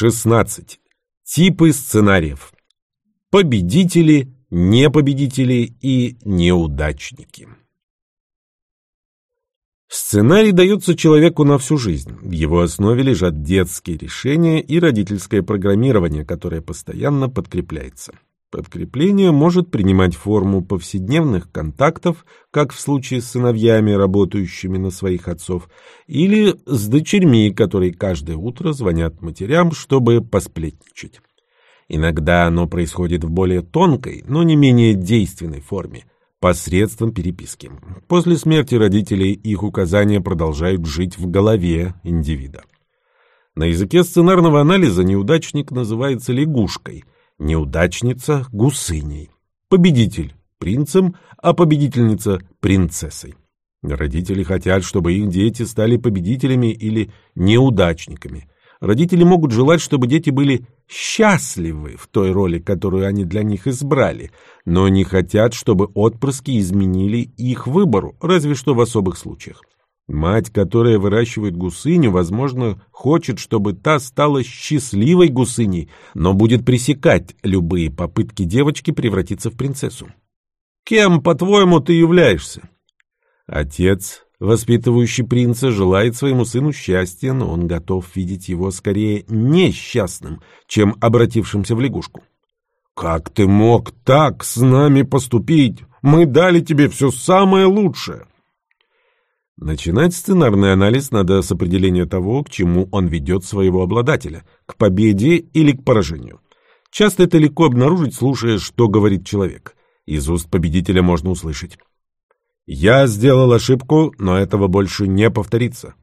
16. Типы сценариев. Победители, непобедители и неудачники. Сценарий дается человеку на всю жизнь. В его основе лежат детские решения и родительское программирование, которое постоянно подкрепляется. Подкрепление может принимать форму повседневных контактов, как в случае с сыновьями, работающими на своих отцов, или с дочерьми, которые каждое утро звонят матерям, чтобы посплетничать. Иногда оно происходит в более тонкой, но не менее действенной форме – посредством переписки. После смерти родителей их указания продолжают жить в голове индивида. На языке сценарного анализа неудачник называется лягушкой – неудачница – гусыней, победитель – принцем, а победительница – принцессой. Родители хотят, чтобы их дети стали победителями или неудачниками. Родители могут желать, чтобы дети были счастливы в той роли, которую они для них избрали, но не хотят, чтобы отпрыски изменили их выбору, разве что в особых случаях. Мать, которая выращивает гусыню, возможно, хочет, чтобы та стала счастливой гусыней, но будет пресекать любые попытки девочки превратиться в принцессу. Кем, по-твоему, ты являешься? Отец, воспитывающий принца, желает своему сыну счастья, но он готов видеть его скорее несчастным, чем обратившимся в лягушку. «Как ты мог так с нами поступить? Мы дали тебе все самое лучшее!» Начинать сценарный анализ надо с определения того, к чему он ведет своего обладателя, к победе или к поражению. Часто это легко обнаружить, слушая, что говорит человек. Из уст победителя можно услышать. «Я сделал ошибку, но этого больше не повторится.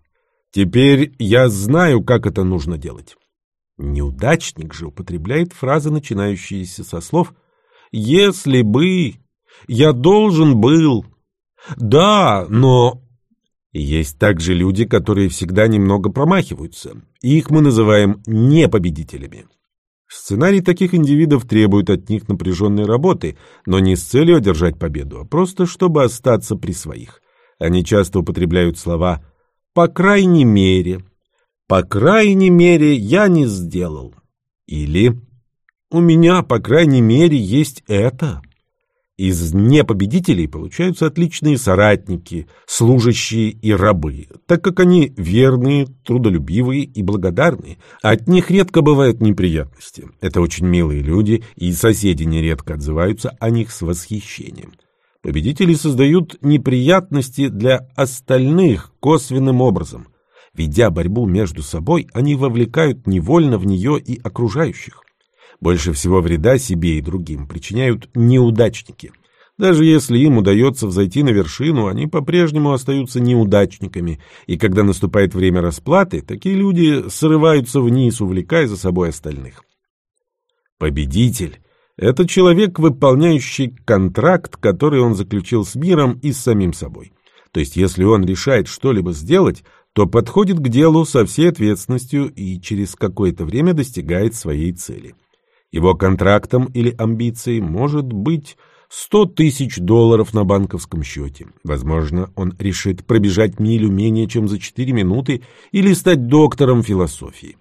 Теперь я знаю, как это нужно делать». Неудачник же употребляет фразы, начинающиеся со слов «если бы», «я должен был», «да, но есть также люди, которые всегда немного промахиваются. Их мы называем непобедителями. Сценарий таких индивидов требует от них напряженной работы, но не с целью одержать победу, а просто чтобы остаться при своих. Они часто употребляют слова «по крайней мере», «по крайней мере я не сделал» или «у меня, по крайней мере, есть это». Из непобедителей получаются отличные соратники, служащие и рабы, так как они верные, трудолюбивые и благодарные. От них редко бывают неприятности. Это очень милые люди, и соседи нередко отзываются о них с восхищением. Победители создают неприятности для остальных косвенным образом. Ведя борьбу между собой, они вовлекают невольно в нее и окружающих. Больше всего вреда себе и другим причиняют неудачники. Даже если им удается взойти на вершину, они по-прежнему остаются неудачниками, и когда наступает время расплаты, такие люди срываются вниз, увлекая за собой остальных. Победитель – это человек, выполняющий контракт, который он заключил с миром и с самим собой. То есть, если он решает что-либо сделать, то подходит к делу со всей ответственностью и через какое-то время достигает своей цели. Его контрактом или амбицией может быть 100 тысяч долларов на банковском счете. Возможно, он решит пробежать милю менее чем за 4 минуты или стать доктором философии.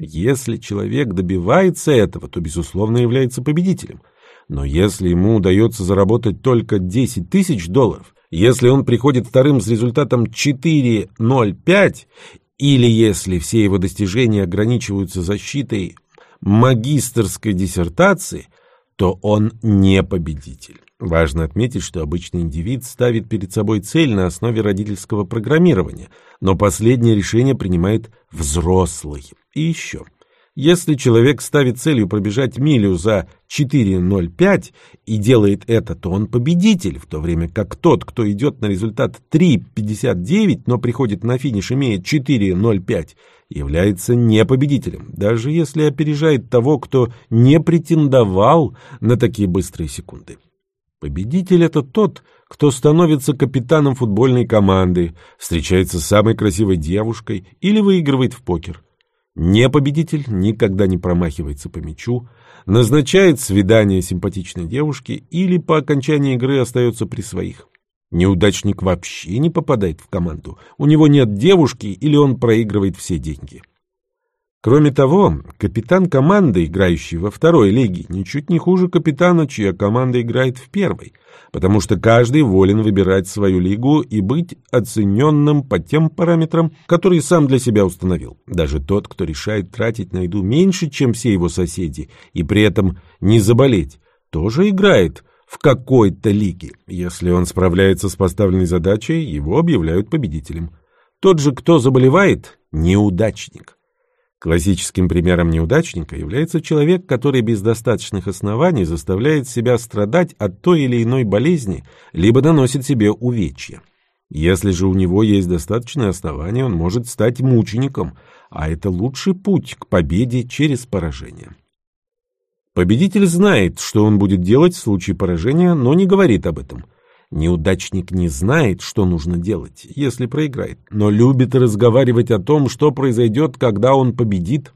Если человек добивается этого, то, безусловно, является победителем. Но если ему удается заработать только 10 тысяч долларов, если он приходит вторым с результатом 4.05, или если все его достижения ограничиваются защитой магистерской диссертации, то он не победитель. Важно отметить, что обычный индивид ставит перед собой цель на основе родительского программирования, но последнее решение принимает взрослый. И еще – если человек ставит целью пробежать милю за 4.05 и делает это, то он победитель, в то время как тот, кто идет на результат 3.59, но приходит на финиш имея 4.05, является не победителем, даже если опережает того, кто не претендовал на такие быстрые секунды. Победитель – это тот, кто становится капитаном футбольной команды, встречается с самой красивой девушкой или выигрывает в покер – не победитель никогда не промахивается по мячу, назначает свидание симпатичной девушке или по окончании игры остается при своих. Неудачник вообще не попадает в команду, у него нет девушки или он проигрывает все деньги. Кроме того, капитан команды, играющий во второй лиге, ничуть не хуже капитана, чья команда играет в первой, потому что каждый волен выбирать свою лигу и быть оцененным по тем параметрам, которые сам для себя установил. Даже тот, кто решает тратить на еду меньше, чем все его соседи, и при этом не заболеть, тоже играет в какой-то лиге. Если он справляется с поставленной задачей, его объявляют победителем. Тот же, кто заболевает – неудачник. Классическим примером неудачника является человек, который без достаточных оснований заставляет себя страдать от той или иной болезни, либо наносит себе увечья. Если же у него есть достаточные основания, он может стать мучеником, а это лучший путь к победе через поражение. Победитель знает, что он будет делать в случае поражения, но не говорит об этом. Неудачник не знает, что нужно делать, если проиграет, но любит разговаривать о том, что произойдет, когда он победит.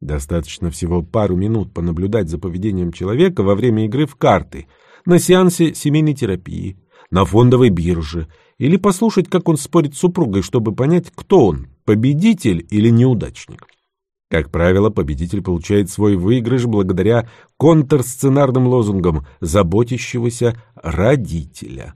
Достаточно всего пару минут понаблюдать за поведением человека во время игры в карты, на сеансе семейной терапии, на фондовой бирже, или послушать, как он спорит с супругой, чтобы понять, кто он, победитель или неудачник. Как правило, победитель получает свой выигрыш благодаря контрсценарным лозунгам заботящегося родителя.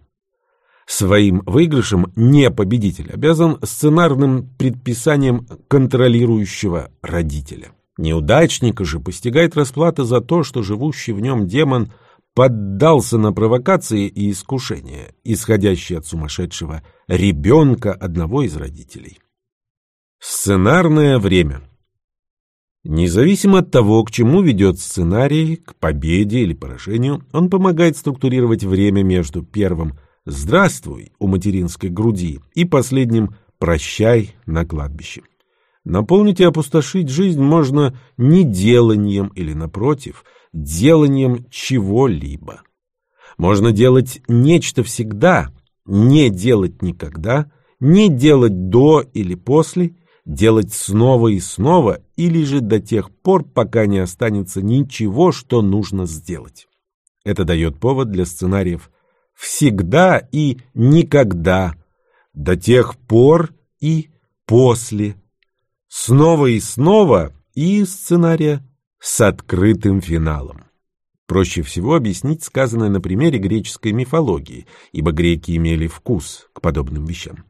Своим выигрышем не победитель обязан сценарным предписанием контролирующего родителя. Неудачника же постигает расплата за то, что живущий в нем демон поддался на провокации и искушения, исходящие от сумасшедшего ребенка одного из родителей. Сценарное время – Независимо от того, к чему ведет сценарий, к победе или поражению, он помогает структурировать время между первым «здравствуй» у материнской груди и последним «прощай» на кладбище. Наполнить и опустошить жизнь можно не деланием или, напротив, деланием чего-либо. Можно делать нечто всегда, не делать никогда, не делать до или после – делать снова и снова, или же до тех пор, пока не останется ничего, что нужно сделать. Это дает повод для сценариев «всегда» и «никогда», «до тех пор» и «после», «снова и снова» и сценария с открытым финалом. Проще всего объяснить сказанное на примере греческой мифологии, ибо греки имели вкус к подобным вещам.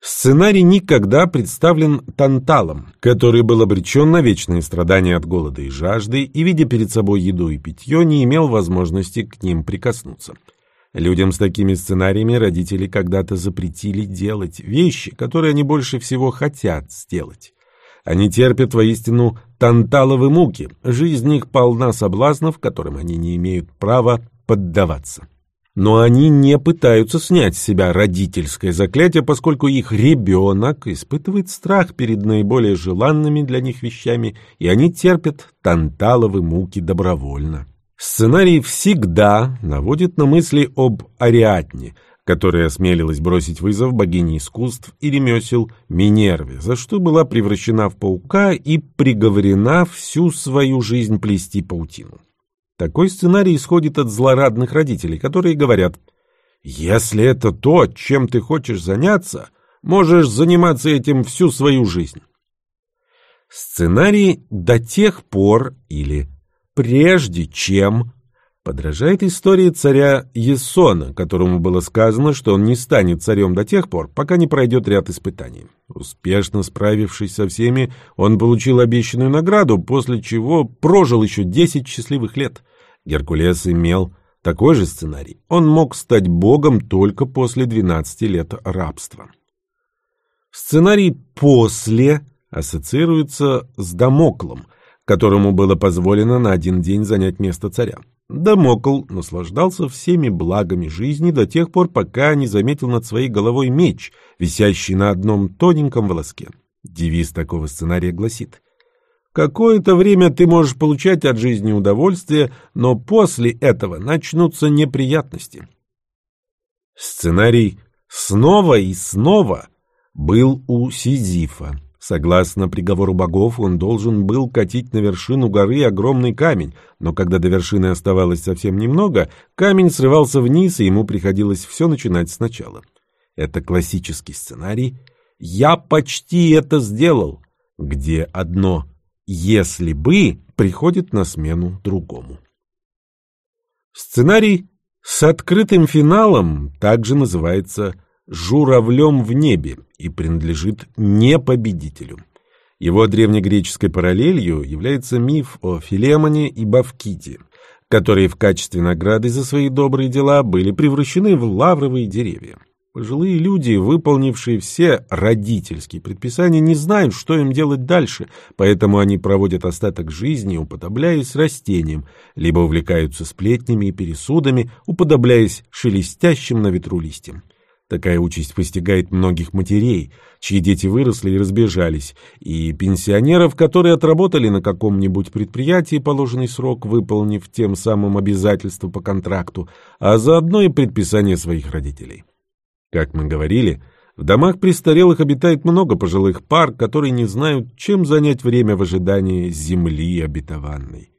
Сценарий никогда представлен Танталом, который был обречен на вечные страдания от голода и жажды и, видя перед собой еду и питье, не имел возможности к ним прикоснуться. Людям с такими сценариями родители когда-то запретили делать вещи, которые они больше всего хотят сделать. Они терпят воистину танталовы муки, жизнь их полна соблазнов, которым они не имеют права поддаваться но они не пытаются снять с себя родительское заклятие, поскольку их ребенок испытывает страх перед наиболее желанными для них вещами, и они терпят танталовы муки добровольно. Сценарий всегда наводит на мысли об Ариадне, которая осмелилась бросить вызов богине искусств и ремесел Минерве, за что была превращена в паука и приговорена всю свою жизнь плести паутину. Такой сценарий исходит от злорадных родителей, которые говорят, «Если это то, чем ты хочешь заняться, можешь заниматься этим всю свою жизнь». Сценарий «до тех пор» или «прежде чем» подражает истории царя Есона, которому было сказано, что он не станет царем до тех пор, пока не пройдет ряд испытаний. Успешно справившись со всеми, он получил обещанную награду, после чего прожил еще 10 счастливых лет. Геркулес имел такой же сценарий. Он мог стать богом только после 12 лет рабства. Сценарий «после» ассоциируется с Дамоклом, которому было позволено на один день занять место царя. Дамокл наслаждался всеми благами жизни до тех пор, пока не заметил над своей головой меч, висящий на одном тоненьком волоске. Девиз такого сценария гласит Какое-то время ты можешь получать от жизни удовольствие, но после этого начнутся неприятности. Сценарий снова и снова был у Сизифа. Согласно приговору богов, он должен был катить на вершину горы огромный камень, но когда до вершины оставалось совсем немного, камень срывался вниз, и ему приходилось все начинать сначала. Это классический сценарий. «Я почти это сделал», где одно «если бы» приходит на смену другому. Сценарий с открытым финалом также называется «журавлем в небе» и принадлежит не победителю. Его древнегреческой параллелью является миф о Филемоне и Бавкиде, которые в качестве награды за свои добрые дела были превращены в лавровые деревья. Пожилые люди, выполнившие все родительские предписания, не знают, что им делать дальше, поэтому они проводят остаток жизни, уподобляясь растениям, либо увлекаются сплетнями и пересудами, уподобляясь шелестящим на ветру листьям. Такая участь постигает многих матерей, чьи дети выросли и разбежались, и пенсионеров, которые отработали на каком-нибудь предприятии положенный срок, выполнив тем самым обязательства по контракту, а заодно и предписание своих родителей. Как мы говорили, в домах престарелых обитает много пожилых пар, которые не знают, чем занять время в ожидании земли обетованной.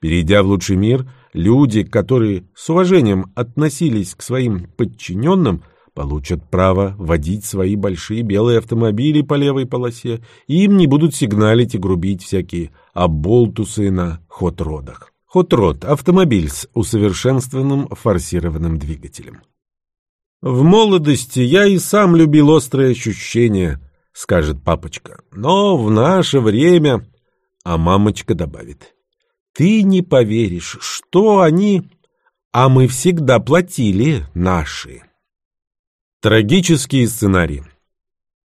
Перейдя в лучший мир, люди, которые с уважением относились к своим подчиненным – получат право водить свои большие белые автомобили по левой полосе, и им не будут сигналить и грубить всякие оболтусы на хот-родах. Хот-род – автомобиль с усовершенствованным форсированным двигателем. «В молодости я и сам любил острые ощущения», — скажет папочка. «Но в наше время...» А мамочка добавит. «Ты не поверишь, что они...» «А мы всегда платили наши». Трагические сценарии.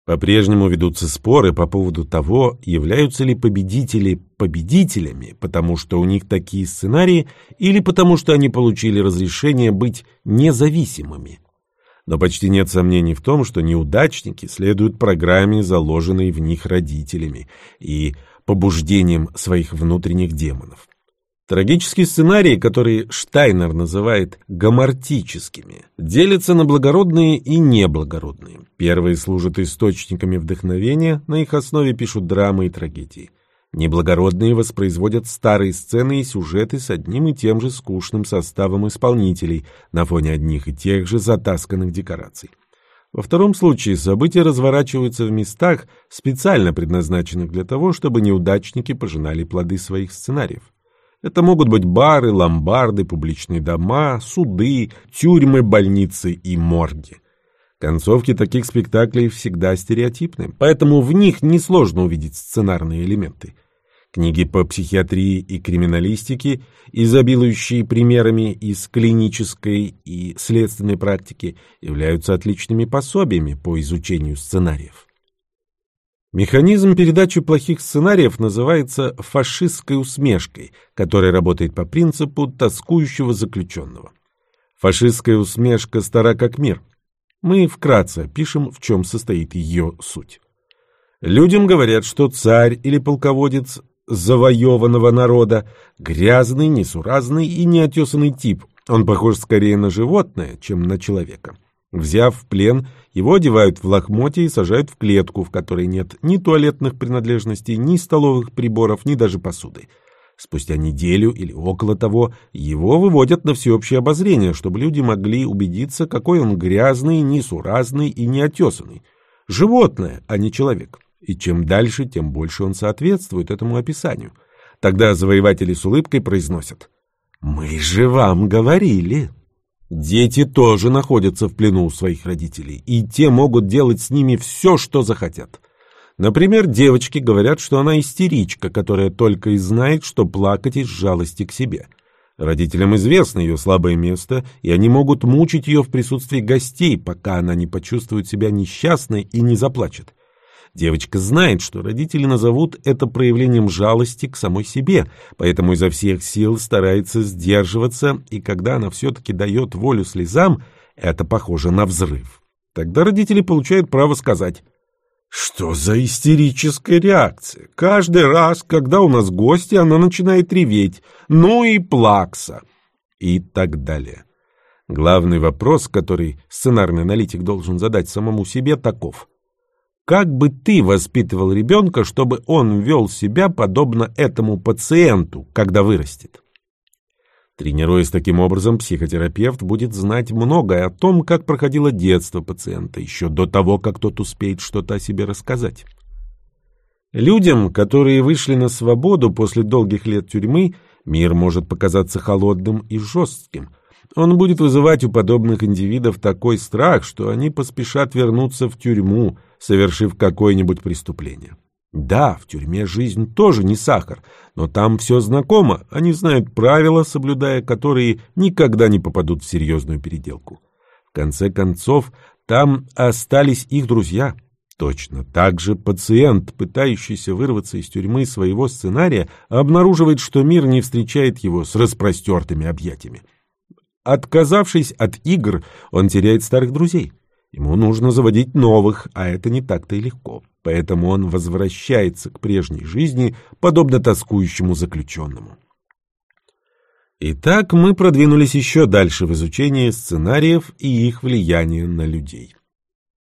По-прежнему ведутся споры по поводу того, являются ли победители победителями, потому что у них такие сценарии, или потому что они получили разрешение быть независимыми. Но почти нет сомнений в том, что неудачники следуют программе, заложенной в них родителями, и побуждением своих внутренних демонов. Трагические сценарии, которые Штайнер называет гомортическими, делятся на благородные и неблагородные. Первые служат источниками вдохновения, на их основе пишут драмы и трагедии. Неблагородные воспроизводят старые сцены и сюжеты с одним и тем же скучным составом исполнителей на фоне одних и тех же затасканных декораций. Во втором случае события разворачиваются в местах, специально предназначенных для того, чтобы неудачники пожинали плоды своих сценариев. Это могут быть бары, ломбарды, публичные дома, суды, тюрьмы, больницы и морги. Концовки таких спектаклей всегда стереотипны, поэтому в них несложно увидеть сценарные элементы. Книги по психиатрии и криминалистике, изобилующие примерами из клинической и следственной практики, являются отличными пособиями по изучению сценариев. Механизм передачи плохих сценариев называется фашистской усмешкой, которая работает по принципу тоскующего заключенного. Фашистская усмешка стара как мир. Мы вкратце пишем, в чем состоит ее суть. Людям говорят, что царь или полководец завоеванного народа грязный, несуразный и неотесанный тип. Он похож скорее на животное, чем на человека. Взяв в плен, его одевают в лохмотья и сажают в клетку, в которой нет ни туалетных принадлежностей, ни столовых приборов, ни даже посуды. Спустя неделю или около того его выводят на всеобщее обозрение, чтобы люди могли убедиться, какой он грязный, несуразный и неотесанный. Животное, а не человек. И чем дальше, тем больше он соответствует этому описанию. Тогда завоеватели с улыбкой произносят «Мы же вам говорили». Дети тоже находятся в плену у своих родителей, и те могут делать с ними все, что захотят. Например, девочки говорят, что она истеричка, которая только и знает, что плакать из жалости к себе. Родителям известно ее слабое место, и они могут мучить ее в присутствии гостей, пока она не почувствует себя несчастной и не заплачет. Девочка знает, что родители назовут это проявлением жалости к самой себе, поэтому изо всех сил старается сдерживаться, и когда она все-таки дает волю слезам, это похоже на взрыв. Тогда родители получают право сказать «Что за истерическая реакция? Каждый раз, когда у нас гости, она начинает реветь, ну и плакса» и так далее. Главный вопрос, который сценарный аналитик должен задать самому себе, таков – как бы ты воспитывал ребенка, чтобы он вел себя подобно этому пациенту, когда вырастет? Тренируясь таким образом, психотерапевт будет знать многое о том, как проходило детство пациента, еще до того, как тот успеет что-то о себе рассказать. Людям, которые вышли на свободу после долгих лет тюрьмы, мир может показаться холодным и жестким. Он будет вызывать у подобных индивидов такой страх, что они поспешат вернуться в тюрьму, совершив какое-нибудь преступление. Да, в тюрьме жизнь тоже не сахар, но там все знакомо, они знают правила, соблюдая которые никогда не попадут в серьезную переделку. В конце концов, там остались их друзья – Точно так же пациент, пытающийся вырваться из тюрьмы своего сценария, обнаруживает, что мир не встречает его с распростертыми объятиями. Отказавшись от игр, он теряет старых друзей. Ему нужно заводить новых, а это не так-то и легко. Поэтому он возвращается к прежней жизни, подобно тоскующему заключенному. Итак, мы продвинулись еще дальше в изучении сценариев и их влияния на людей.